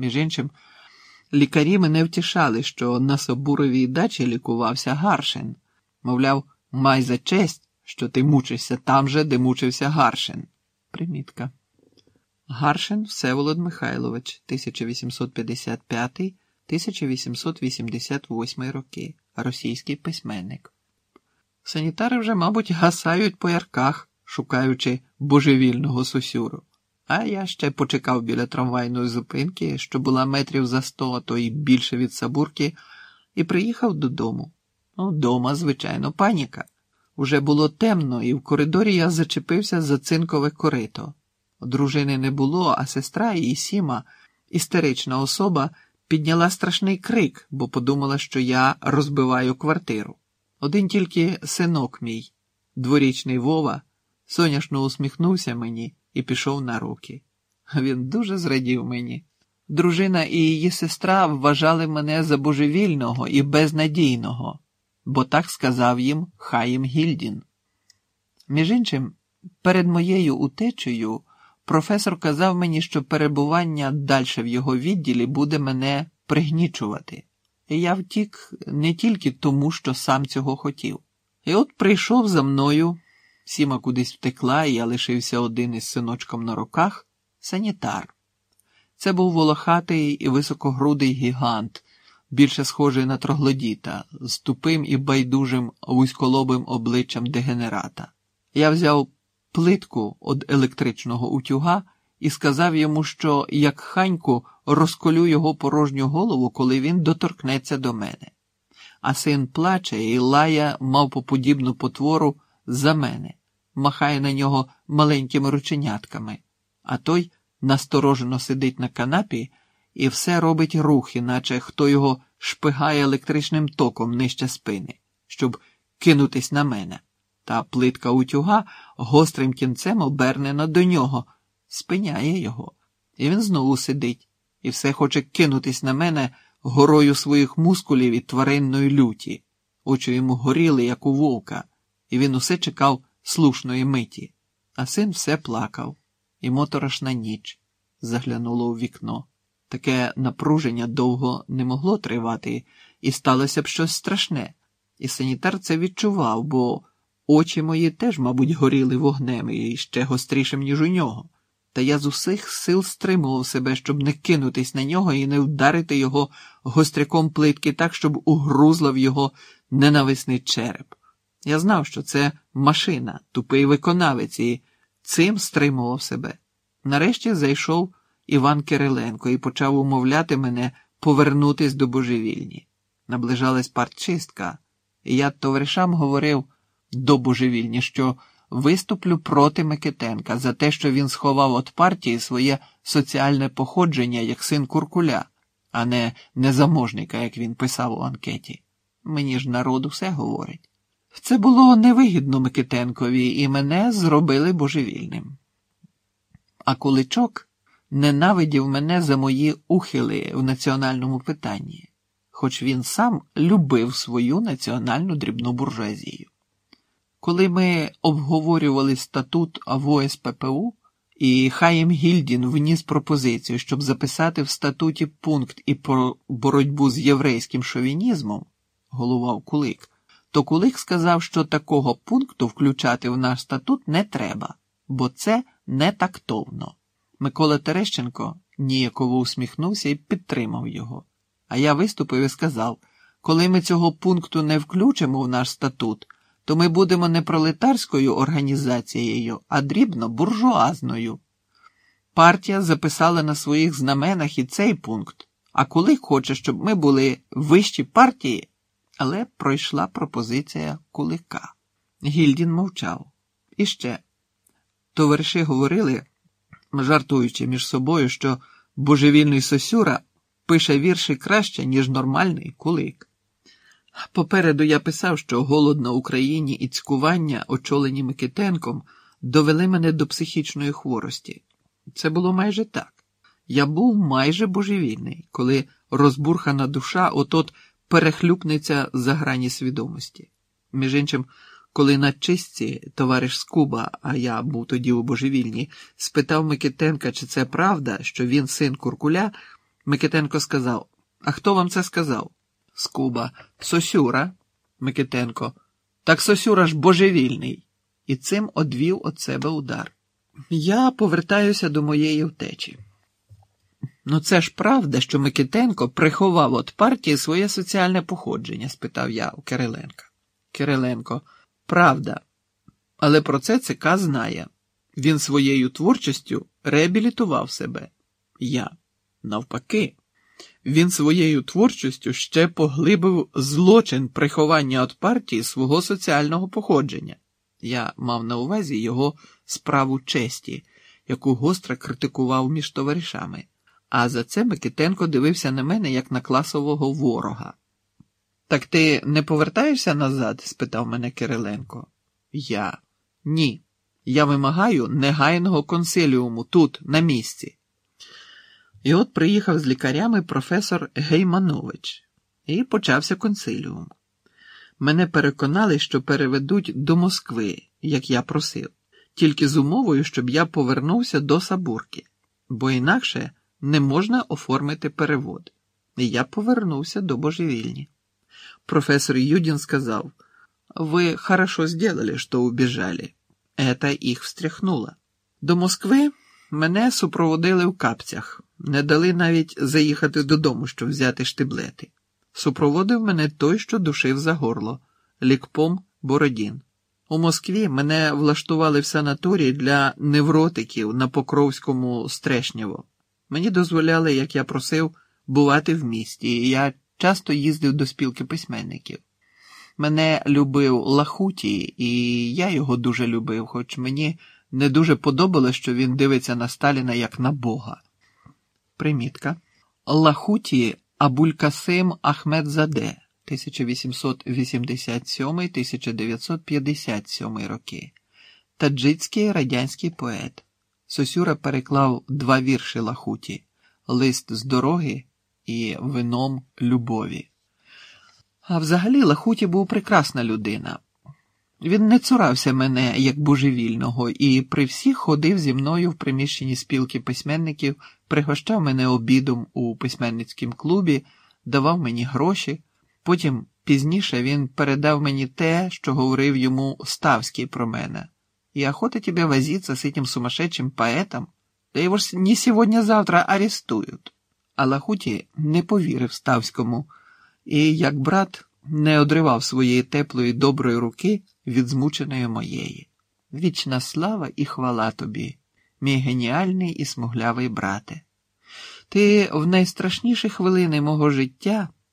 Між іншим, лікарі мене втішали, що на Собуровій дачі лікувався Гаршин. Мовляв, май за честь, що ти мучишся там же, де мучився Гаршин. Примітка. Гаршин Всеволод Михайлович, 1855-1888 роки, російський письменник. Санітари вже, мабуть, гасають по ярках, шукаючи божевільного сусюру. А я ще почекав біля трамвайної зупинки, що була метрів за сто, а то й більше від Сабурки, і приїхав додому. Ну, дома, звичайно, паніка. Уже було темно, і в коридорі я зачепився за цинкове корито. Дружини не було, а сестра її Сіма, істерична особа, підняла страшний крик, бо подумала, що я розбиваю квартиру. Один тільки синок мій, дворічний Вова, соняшно усміхнувся мені і пішов на руки. Він дуже зрадів мені. Дружина і її сестра вважали мене за божевільного і безнадійного, бо так сказав їм Хаїм Гільдін. Між іншим, перед моєю утечею професор казав мені, що перебування далі в його відділі буде мене пригнічувати. І я втік не тільки тому, що сам цього хотів. І от прийшов за мною, сіма кудись втекла, і я лишився один із синочком на руках, санітар. Це був волохатий і високогрудий гігант, більше схожий на троглодіта, з тупим і байдужим вузьколобим обличчям дегенерата. Я взяв плитку від електричного утюга і сказав йому, що як ханьку розколю його порожню голову, коли він доторкнеться до мене. А син плаче і лає мавпоподібну потвору за мене, махає на нього маленькими рученятками, а той насторожено сидить на канапі і все робить рухи, наче хто його шпигає електричним током нижче спини, щоб кинутись на мене. Та плитка утюга гострим кінцем обернена до нього, спиняє його, і він знову сидить і все хоче кинутись на мене горою своїх мускулів і тваринної люті. Очі йому горіли, як у вовка, і він усе чекав слушної миті, а син все плакав, і моторошна ніч заглянула у вікно. Таке напруження довго не могло тривати, і сталося б щось страшне. І санітар це відчував, бо очі мої теж, мабуть, горіли вогнем і ще гострішим, ніж у нього та я з усіх сил стримував себе, щоб не кинутись на нього і не вдарити його гостряком плитки так, щоб угрузла в його ненависний череп. Я знав, що це машина, тупий виконавець, і цим стримував себе. Нарешті зайшов Іван Кириленко і почав умовляти мене повернутись до божевільні. Наближалась партчистка, і я товаришам говорив до божевільні, що виступлю проти Микитенка за те, що він сховав від партії своє соціальне походження як син Куркуля, а не незаможника, як він писав у анкеті. Мені ж народ усе говорить. Це було невигідно Микитенкові, і мене зробили божевільним. А Куличок ненавидів мене за мої ухили в національному питанні, хоч він сам любив свою національну дрібну буржуазію. Коли ми обговорювали статут АВОС ППУ, і Хаєм Гільдін вніс пропозицію, щоб записати в статуті пункт і про боротьбу з єврейським шовінізмом, головав Кулик, то Кулик сказав, що такого пункту включати в наш статут не треба, бо це не тактовно. Микола Терещенко ніяково усміхнувся і підтримав його. А я виступив і сказав: коли ми цього пункту не включимо в наш статут то ми будемо не пролетарською організацією, а дрібно буржуазною. Партія записала на своїх знаменах і цей пункт, а коли хоче, щоб ми були вищі партії, але пройшла пропозиція кулика. Гільдін мовчав. І ще товариші говорили, жартуючи між собою, що божевільний Сосюра пише вірші краще, ніж нормальний кулик. Попереду я писав, що голод на Україні і цькування, очолені Микитенком, довели мене до психічної хворості. Це було майже так. Я був майже божевільний, коли розбурхана душа отот перехлюпнеться за грані свідомості. Між іншим, коли на чистці товариш Скуба, а я був тоді у божевільні, спитав Микитенка, чи це правда, що він син Куркуля. Микитенко сказав: А хто вам це сказав? Скуба. Сосюра. Микитенко. Так Сосюра ж божевільний. І цим одвів від себе удар. Я повертаюся до моєї втечі. Ну, це ж правда, що Микитенко приховав від партії своє соціальне походження? спитав я у Кириленка. Кириленко, правда. Але про це ЦК знає. Він своєю творчістю реабілітував себе. Я. Навпаки, він своєю творчістю ще поглибив злочин приховання від партії свого соціального походження. Я мав на увазі його справу честі, яку гостро критикував між товаришами. А за це Микитенко дивився на мене як на класового ворога. Так ти не повертаєшся назад? спитав мене Кириленко. Я. Ні. Я вимагаю негайного консиліуму тут, на місці. І от приїхав з лікарями професор Гейманович, і почався консиліум. Мене переконали, що переведуть до Москви, як я просив, тільки з умовою, щоб я повернувся до Сабурки, бо інакше не можна оформити перевод. Я повернувся до божевільні. Професор Юдин сказав, «Вы хорошо сделали, что убежали. Это їх встряхнуло. До Москви мене супроводили в капцях, не дали навіть заїхати додому, щоб взяти штиблети. Супроводив мене той, що душив за горло, лікпом Бородін. У Москві мене влаштували в санаторій для невротиків на Покровському Стрешнєво. Мені дозволяли, як я просив, бувати в місті, і я часто їздив до спілки письменників. Мене любив Лахуті, і я його дуже любив, хоч мені не дуже подобалось, що він дивиться на Сталіна як на Бога. Примітка. Лахуті Абулькасим Ахмедзаде 1887-1957 роки. Таджицький радянський поет. Сосюра переклав два вірші Лахуті Лист з дороги і Вином любові. А взагалі Лахуті був прекрасна людина. Він не цурався мене як божевільного і при всіх ходив зі мною в приміщенні спілки письменників, пригощав мене обідом у письменницькому клубі, давав мені гроші. Потім пізніше він передав мені те, що говорив йому Ставський про мене. І охота тебе возиться з этим сумасшедшим поетом, да його ж не сьогодні-завтра арестують. А Лахуті не повірив Ставському, і, як брат, не одривав своєї теплої доброї руки від змученої моєї. Вічна слава і хвала тобі, мій геніальний і смуглявий брате. Ти в найстрашніші хвилини мого життя.